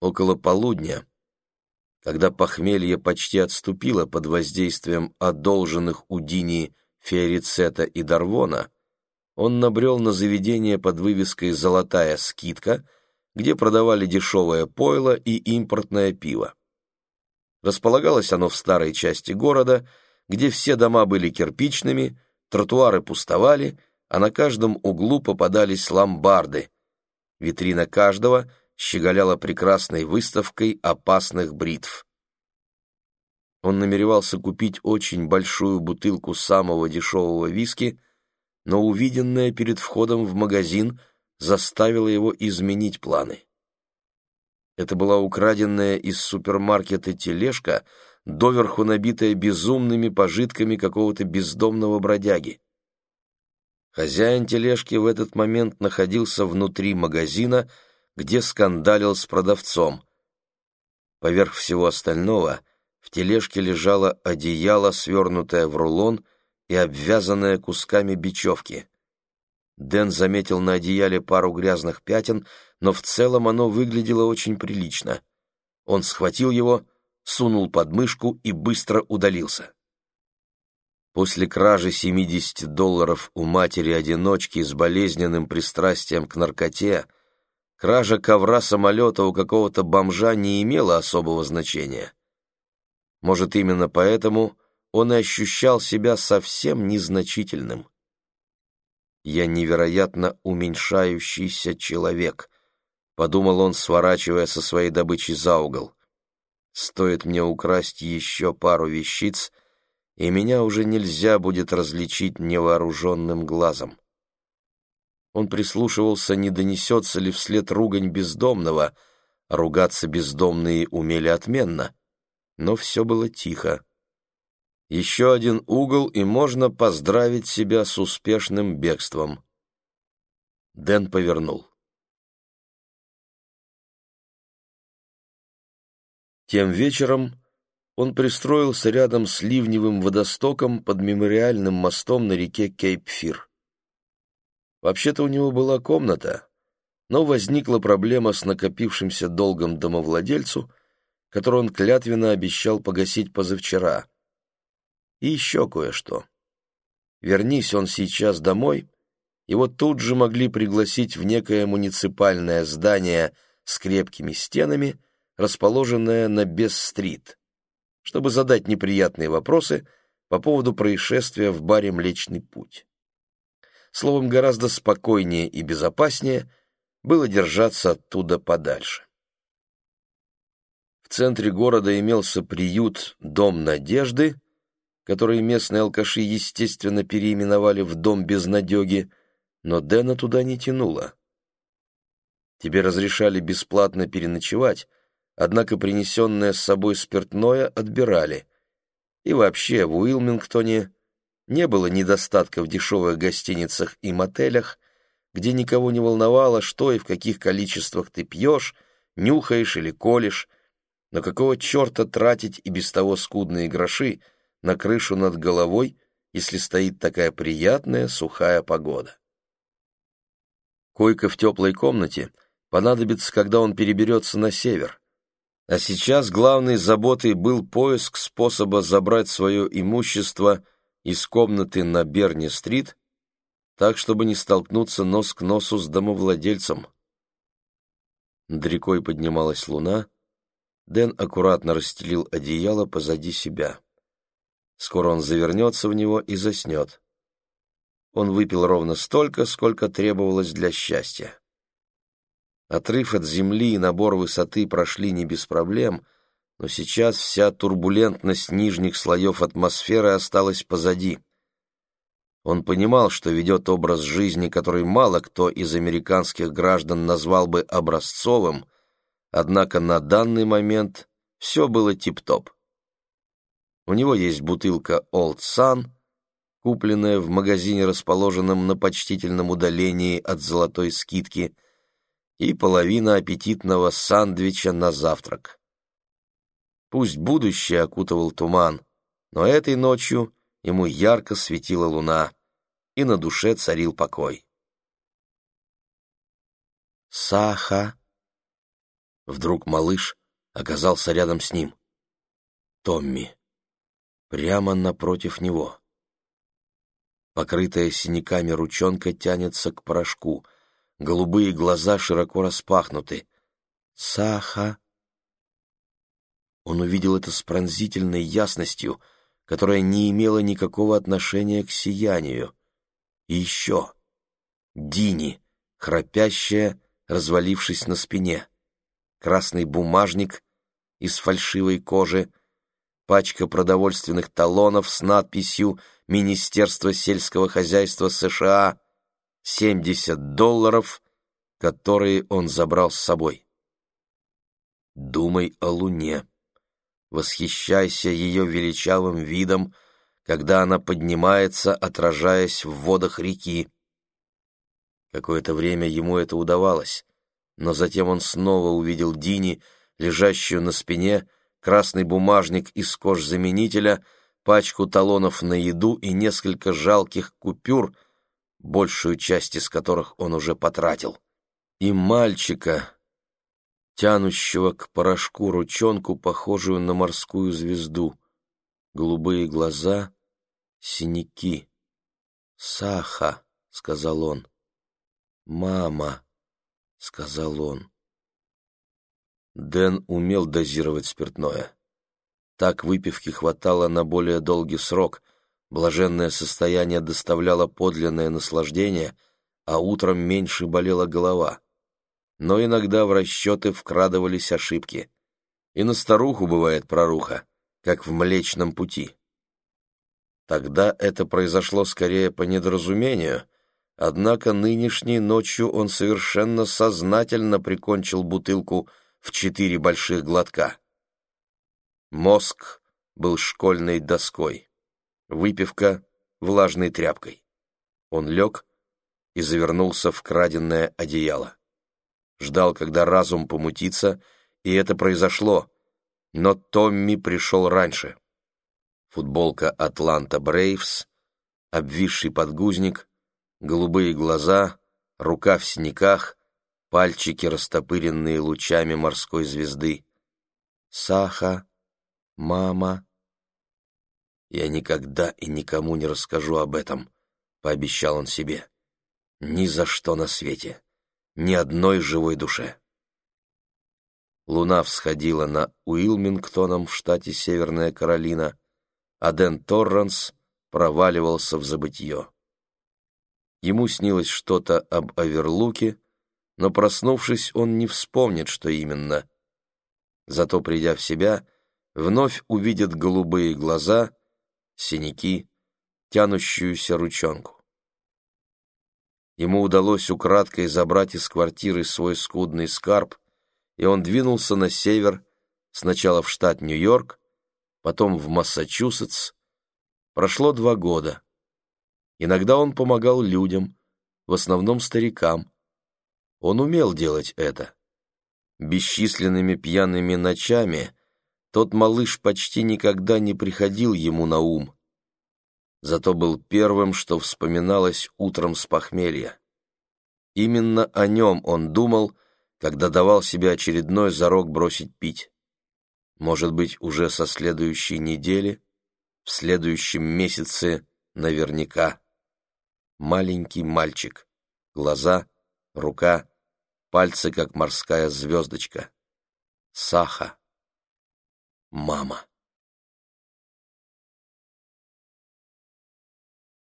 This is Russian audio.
Около полудня, когда похмелье почти отступило под воздействием одолженных у Дини Фиорицета и Дарвона, он набрел на заведение под вывеской «Золотая скидка», где продавали дешевое пойло и импортное пиво. Располагалось оно в старой части города, где все дома были кирпичными, тротуары пустовали, а на каждом углу попадались ломбарды. Витрина каждого щеголяла прекрасной выставкой опасных бритв. Он намеревался купить очень большую бутылку самого дешевого виски, но увиденное перед входом в магазин заставило его изменить планы. Это была украденная из супермаркета тележка, доверху набитая безумными пожитками какого-то бездомного бродяги. Хозяин тележки в этот момент находился внутри магазина, где скандалил с продавцом. Поверх всего остального в тележке лежало одеяло, свернутое в рулон и обвязанное кусками бечевки. Дэн заметил на одеяле пару грязных пятен, но в целом оно выглядело очень прилично. Он схватил его, сунул под мышку и быстро удалился. После кражи 70 долларов у матери-одиночки с болезненным пристрастием к наркоте, кража ковра самолета у какого-то бомжа не имела особого значения. Может, именно поэтому он и ощущал себя совсем незначительным. «Я невероятно уменьшающийся человек», — подумал он, сворачивая со своей добычей за угол. «Стоит мне украсть еще пару вещиц, и меня уже нельзя будет различить невооруженным глазом». Он прислушивался, не донесется ли вслед ругань бездомного, ругаться бездомные умели отменно, но все было тихо. Еще один угол, и можно поздравить себя с успешным бегством. Дэн повернул. Тем вечером он пристроился рядом с ливневым водостоком под мемориальным мостом на реке Кейп-Фир. Вообще-то у него была комната, но возникла проблема с накопившимся долгом домовладельцу, который он клятвенно обещал погасить позавчера — и еще кое-что. Вернись он сейчас домой, его тут же могли пригласить в некое муниципальное здание с крепкими стенами, расположенное на Бесс-стрит, чтобы задать неприятные вопросы по поводу происшествия в баре «Млечный путь». Словом, гораздо спокойнее и безопаснее было держаться оттуда подальше. В центре города имелся приют «Дом надежды», который местные алкаши, естественно, переименовали в «Дом безнадеги», но Дэна туда не тянуло. Тебе разрешали бесплатно переночевать, однако принесенное с собой спиртное отбирали. И вообще в Уилмингтоне не было недостатка в дешевых гостиницах и мотелях, где никого не волновало, что и в каких количествах ты пьешь, нюхаешь или колешь, но какого черта тратить и без того скудные гроши, на крышу над головой, если стоит такая приятная сухая погода. Койка в теплой комнате понадобится, когда он переберется на север. А сейчас главной заботой был поиск способа забрать свое имущество из комнаты на Берни-стрит, так, чтобы не столкнуться нос к носу с домовладельцем. Над рекой поднималась луна, Дэн аккуратно расстелил одеяло позади себя. Скоро он завернется в него и заснет. Он выпил ровно столько, сколько требовалось для счастья. Отрыв от земли и набор высоты прошли не без проблем, но сейчас вся турбулентность нижних слоев атмосферы осталась позади. Он понимал, что ведет образ жизни, который мало кто из американских граждан назвал бы образцовым, однако на данный момент все было тип-топ. У него есть бутылка Old Sun, купленная в магазине, расположенном на почтительном удалении от золотой скидки, и половина аппетитного сандвича на завтрак. Пусть будущее окутывал туман, но этой ночью ему ярко светила луна, и на душе царил покой. «Саха!» Вдруг малыш оказался рядом с ним. Томми. Прямо напротив него. Покрытая синяками ручонка тянется к порошку. Голубые глаза широко распахнуты. «Саха!» Он увидел это с пронзительной ясностью, которая не имела никакого отношения к сиянию. И еще Дини, храпящая, развалившись на спине. Красный бумажник из фальшивой кожи, пачка продовольственных талонов с надписью Министерство сельского хозяйства США, 70 долларов, которые он забрал с собой. Думай о Луне. Восхищайся ее величавым видом, когда она поднимается, отражаясь в водах реки. Какое-то время ему это удавалось, но затем он снова увидел Дини, лежащую на спине, красный бумажник из кожзаменителя, пачку талонов на еду и несколько жалких купюр, большую часть из которых он уже потратил. И мальчика, тянущего к порошку ручонку, похожую на морскую звезду. Голубые глаза, синяки. «Саха», — сказал он. «Мама», — сказал он. Дэн умел дозировать спиртное. Так выпивки хватало на более долгий срок, блаженное состояние доставляло подлинное наслаждение, а утром меньше болела голова. Но иногда в расчеты вкрадывались ошибки. И на старуху бывает проруха, как в Млечном пути. Тогда это произошло скорее по недоразумению — Однако нынешней ночью он совершенно сознательно прикончил бутылку в четыре больших глотка. Мозг был школьной доской, выпивка — влажной тряпкой. Он лег и завернулся в краденное одеяло. Ждал, когда разум помутится, и это произошло, но Томми пришел раньше. Футболка «Атланта Брейвс», обвисший подгузник, голубые глаза, рука в синяках, пальчики, растопыренные лучами морской звезды. Саха, мама. Я никогда и никому не расскажу об этом, пообещал он себе. Ни за что на свете, ни одной живой душе. Луна всходила на Уилмингтоном в штате Северная Каролина, а Дэн Торранс проваливался в забытье. Ему снилось что-то об Аверлуке, но, проснувшись, он не вспомнит, что именно. Зато, придя в себя, вновь увидит голубые глаза, синяки, тянущуюся ручонку. Ему удалось украдкой забрать из квартиры свой скудный скарб, и он двинулся на север, сначала в штат Нью-Йорк, потом в Массачусетс. Прошло два года. Иногда он помогал людям, в основном старикам. Он умел делать это. Бесчисленными пьяными ночами тот малыш почти никогда не приходил ему на ум. Зато был первым, что вспоминалось утром с похмелья. Именно о нем он думал, когда давал себе очередной зарок бросить пить. Может быть, уже со следующей недели, в следующем месяце наверняка маленький мальчик. Глаза, рука, пальцы, как морская звездочка. Саха. Мама.